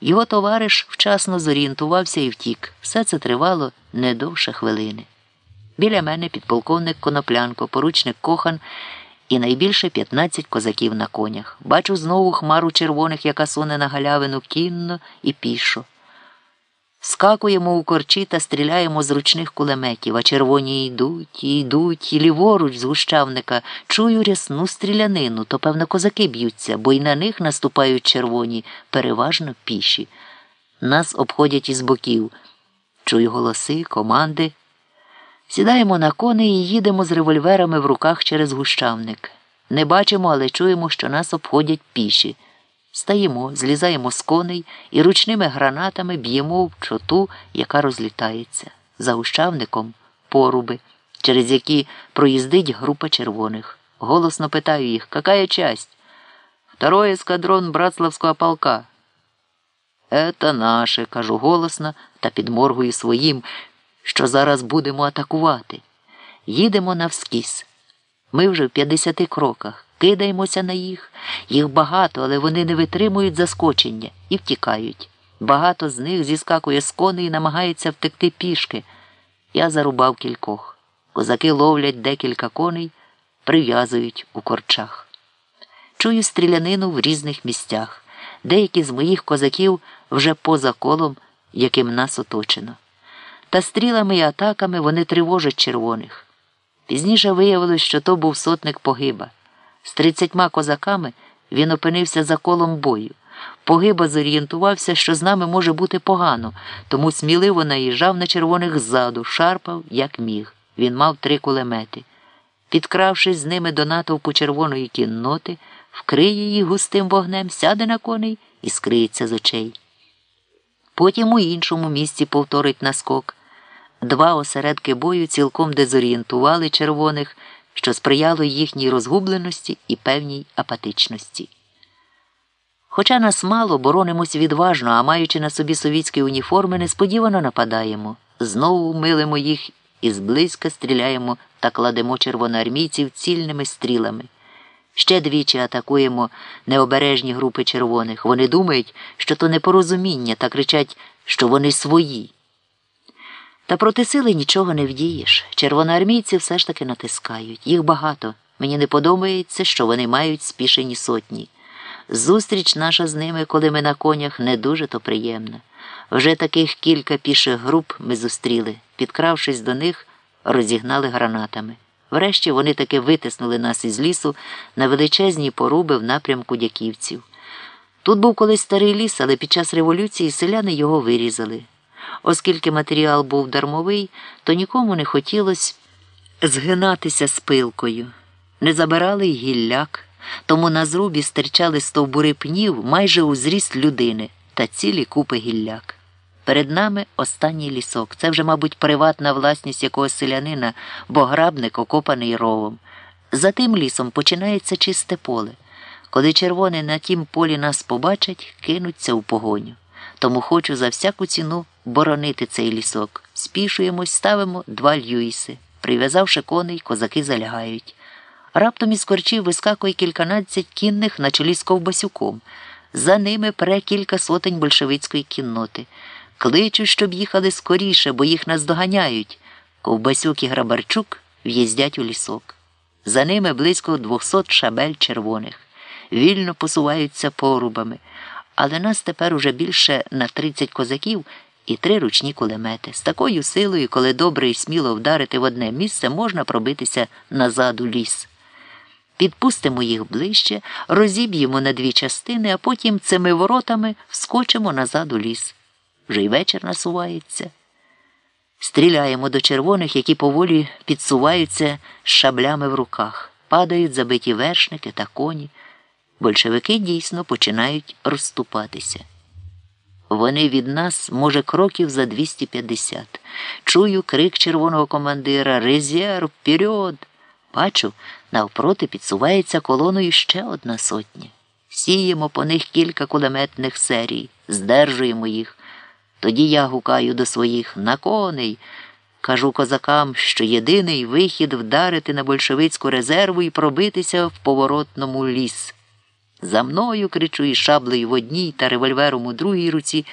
Його товариш вчасно зорієнтувався і втік. Все це тривало не довше хвилини. Біля мене підполковник Коноплянко, поручник Кохан і найбільше 15 козаків на конях. Бачу знову хмару червоних, яка суне на галявину кінно і пішо. Скакуємо у корчі та стріляємо з ручних кулеметів, а червоні йдуть, і йдуть, і ліворуч з гущавника. Чую рясну стрілянину, то, певно, козаки б'ються, бо й на них наступають червоні, переважно піші. Нас обходять із боків. Чую голоси, команди. Сідаємо на коней і їдемо з револьверами в руках через гущавник. Не бачимо, але чуємо, що нас обходять піші. Стаємо, злізаємо з коней і ручними гранатами б'ємо в чоту, яка розлітається. За гущавником поруби, через які проїздить група червоних. Голосно питаю їх, какая часть? Второй эскадрон Братславського полка. Это наше, кажу голосно та підморгую своїм, що зараз будемо атакувати. Їдемо навскіз. Ми вже в 50 кроках. Кидаємося на їх. Їх багато, але вони не витримують заскочення і втікають. Багато з них зіскакує з коней і намагається втекти пішки. Я зарубав кількох. Козаки ловлять декілька коней, прив'язують у корчах. Чую стрілянину в різних місцях. Деякі з моїх козаків вже поза колом, яким нас оточено. Та стрілами і атаками вони тривожать червоних. Пізніше виявилось, що то був сотник погиба. З тридцятьма козаками він опинився за колом бою. Погиба зорієнтувався, що з нами може бути погано, тому сміливо наїжджав на червоних ззаду, шарпав, як міг. Він мав три кулемети. Підкравшись з ними до натовпу червоної кінноти, вкриє її густим вогнем, сяде на коней і скриється з очей. Потім у іншому місці повторить наскок. Два осередки бою цілком дезорієнтували червоних що сприяло їхній розгубленості і певній апатичності. Хоча нас мало, боронимось відважно, а маючи на собі совітські уніформи, несподівано нападаємо, знову милимо їх і зблизька стріляємо та кладемо червоноармійців цільними стрілами. Ще двічі атакуємо необережні групи червоних. Вони думають, що то непорозуміння та кричать, що вони свої. Та проти сили нічого не вдієш. Червоноармійці все ж таки натискають. Їх багато. Мені не подобається, що вони мають спішені сотні. Зустріч наша з ними, коли ми на конях, не дуже то приємна. Вже таких кілька піших груп ми зустріли, підкравшись до них, розігнали гранатами. Врешті вони таки витиснули нас із лісу на величезні поруби в напрямку дяківців. Тут був колись старий ліс, але під час революції селяни його вирізали. Оскільки матеріал був дармовий, то нікому не хотілося згинатися з пилкою. Не забирали й гілляк, тому на зрубі стирчали стовбури пнів майже у зріст людини та цілі купи гілляк. Перед нами останній лісок. Це вже, мабуть, приватна власність якогось селянина, бо грабник окопаний ровом. За тим лісом починається чисте поле. Коли червоні на тім полі нас побачать, кинуться у погоню. Тому хочу за всяку ціну боронити цей лісок. Спішуємось, ставимо два льюіси. Прив'язавши коней, козаки залягають. Раптом із корчів вискакує кільканадцять кінних на чолі з ковбасюком. За ними пре кілька сотень большевицької кінноти. Кличуть, щоб їхали скоріше, бо їх наздоганяють. Ковбасюк і Грабарчук в'їздять у лісок. За ними близько двохсот шабель червоних. Вільно посуваються порубами але нас тепер уже більше на 30 козаків і три ручні кулемети. З такою силою, коли добре і сміло вдарити в одне місце, можна пробитися назад у ліс. Підпустимо їх ближче, розіб'ємо на дві частини, а потім цими воротами вскочимо назад у ліс. Вже й вечір насувається. Стріляємо до червоних, які поволі підсуваються шаблями в руках, падають забиті вершники та коні большевики дійсно починають розступатися. Вони від нас, може, кроків за 250. Чую крик червоного командира Резерв, вперед! Бачу, навпроти підсувається колоною ще одна сотня. Сіємо по них кілька кулеметних серій, здержуємо їх. Тоді я гукаю до своїх на коней. Кажу козакам, що єдиний вихід вдарити на большевицьку резерву і пробитися в поворотному ліс. За мною кричу і шаблею в одній та револьвером у другій руці.